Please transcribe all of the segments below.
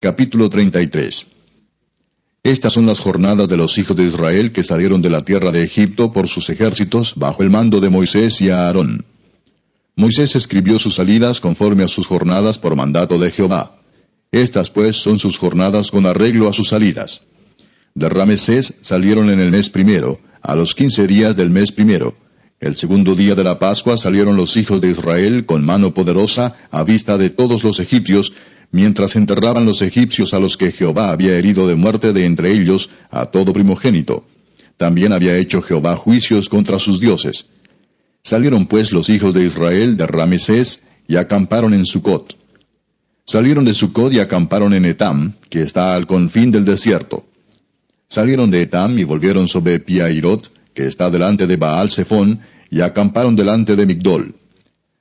Capítulo 33 Estas son las jornadas de los hijos de Israel que salieron de la tierra de Egipto por sus ejércitos bajo el mando de Moisés y Aarón. Moisés escribió sus salidas conforme a sus jornadas por mandato de Jehová. Estas pues son sus jornadas con arreglo a sus salidas. De Ramesés salieron en el mes primero, a los quince días del mes primero. El segundo día de la Pascua salieron los hijos de Israel con mano poderosa a vista de todos los egipcios, mientras enterraban los egipcios a los que Jehová había herido de muerte de entre ellos a todo primogénito. También había hecho Jehová juicios contra sus dioses. Salieron pues los hijos de Israel de Ramesés y acamparon en Sucot. Salieron de Sucot y acamparon en Etam, que está al confín del desierto. Salieron de Etam y volvieron sobre Piairot, que está delante de Baal Zephón, y acamparon delante de Migdol.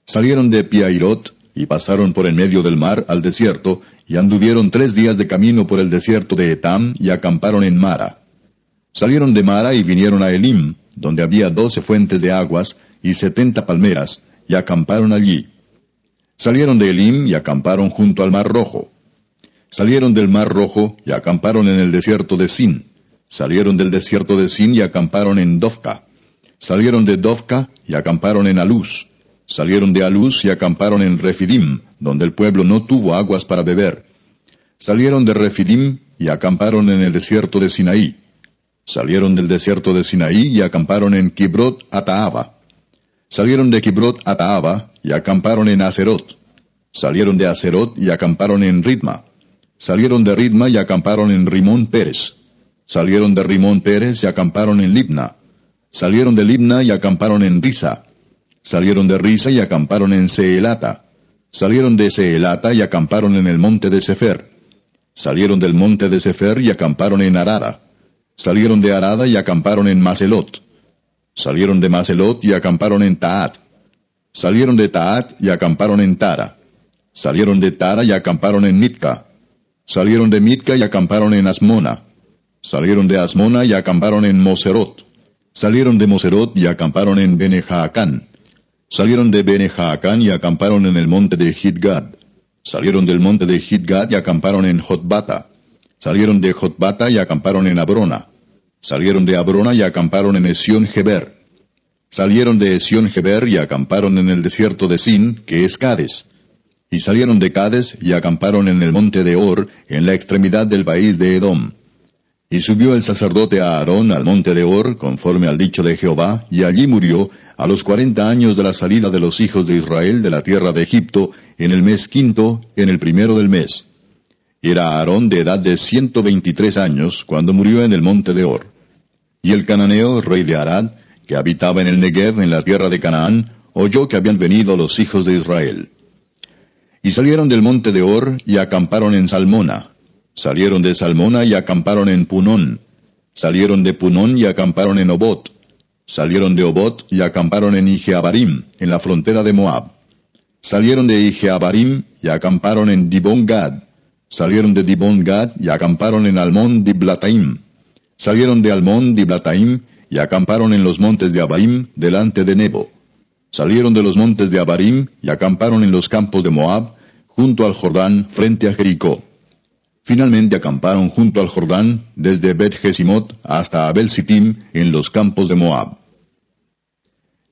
Salieron de Piairot y pasaron por en medio del mar al desierto, y anduvieron tres días de camino por el desierto de Etam, y acamparon en Mara. Salieron de Mara y vinieron a Elim, donde había doce fuentes de aguas y setenta palmeras, y acamparon allí. Salieron de Elim y acamparon junto al mar rojo. Salieron del mar rojo y acamparon en el desierto de Sin. Salieron del desierto de Sin y acamparon en Dofka. Salieron de Dofka y acamparon en Aluz. Salieron de Aluz y acamparon en Refidim, donde el pueblo no tuvo aguas para beber. Salieron de Refidim y acamparon en el desierto de Sinaí. Salieron del desierto de Sinaí y acamparon en Kibrot Ataaba. Salieron de Kibrot Ataaba y acamparon en Acerot. Salieron de Acerot y acamparon en Ritma. Salieron de Ritma y acamparon en Rimón Pérez. Salieron de Rimón Pérez y acamparon en Libna. Salieron de Libna y acamparon en Risa. Salieron de Risa y acamparon en Seelata. Salieron de Seelata y acamparon en el monte de Sefer. Salieron del monte de Sefer y acamparon en Arada. Salieron de Arada y acamparon en Maselot. Salieron de Maselot y acamparon en Taat. Salieron de Taat y acamparon en Tara. Salieron de Tara y acamparon en Mitka. Salieron de Mitka y acamparon en Asmona. Salieron de Asmona y acamparon en Moserot. Salieron de Moserot y acamparon en Benejaacán. Salieron de Benejaacán y acamparon en el monte de Hidgad. Salieron del monte de Hidgad y acamparon en Jotbata. Salieron de Jotbata y acamparon en Abrona. Salieron de Abrona y acamparon en Esión Geber. Salieron de Esión Geber y acamparon en el desierto de Sin, que es Cades. Y salieron de Cades y acamparon en el monte de Or, en la extremidad del país de Edom. Y subió el sacerdote Aarón al monte de Or, conforme al dicho de Jehová, y allí murió, a los cuarenta años de la salida de los hijos de Israel de la tierra de Egipto, en el mes quinto, en el primero del mes. Era Aarón de edad de ciento veintitrés años, cuando murió en el monte de Or. Y el cananeo, rey de Arad, que habitaba en el Negev, en la tierra de Canaán, oyó que habían venido los hijos de Israel. Y salieron del monte de Or, y acamparon en Salmona, Salieron de Salmona y acamparon en Punón. Salieron de Punón y acamparon en Obot. Salieron de Obot y acamparon en Ijeabarim, en la frontera de Moab. Salieron de Ijeabarim y acamparon en Dibon Gad. Salieron de Dibon Gad y acamparon en Almón Diblataim. Salieron de Almón Diblataim y acamparon en los montes de Abaim, delante de Nebo. Salieron de los montes de Abarim y acamparon en los campos de Moab, junto al Jordán, frente a Jericó. Finalmente acamparon junto al Jordán, desde Bet hasta Abel Sittim, en los campos de Moab.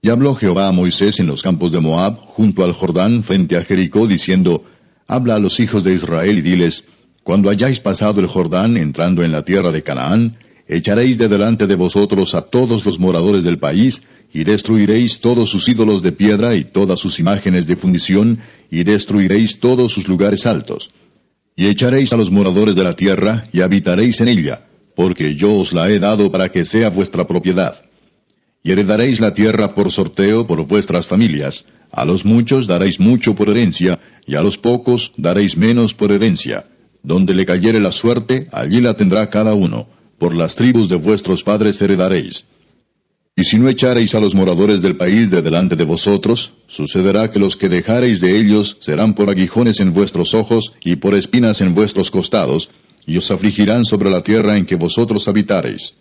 Y habló Jehová a Moisés en los campos de Moab, junto al Jordán, frente a Jericó, diciendo, Habla a los hijos de Israel y diles, Cuando hayáis pasado el Jordán, entrando en la tierra de Canaán, echaréis de delante de vosotros a todos los moradores del país, y destruiréis todos sus ídolos de piedra y todas sus imágenes de fundición, y destruiréis todos sus lugares altos y echaréis a los moradores de la tierra, y habitaréis en ella, porque yo os la he dado para que sea vuestra propiedad. Y heredaréis la tierra por sorteo por vuestras familias, a los muchos daréis mucho por herencia, y a los pocos daréis menos por herencia. Donde le cayere la suerte, allí la tendrá cada uno, por las tribus de vuestros padres heredaréis. Y si no echareis a los moradores del país de delante de vosotros, sucederá que los que dejareis de ellos serán por aguijones en vuestros ojos y por espinas en vuestros costados, y os afligirán sobre la tierra en que vosotros habitareis.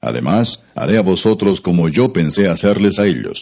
Además, haré a vosotros como yo pensé hacerles a ellos.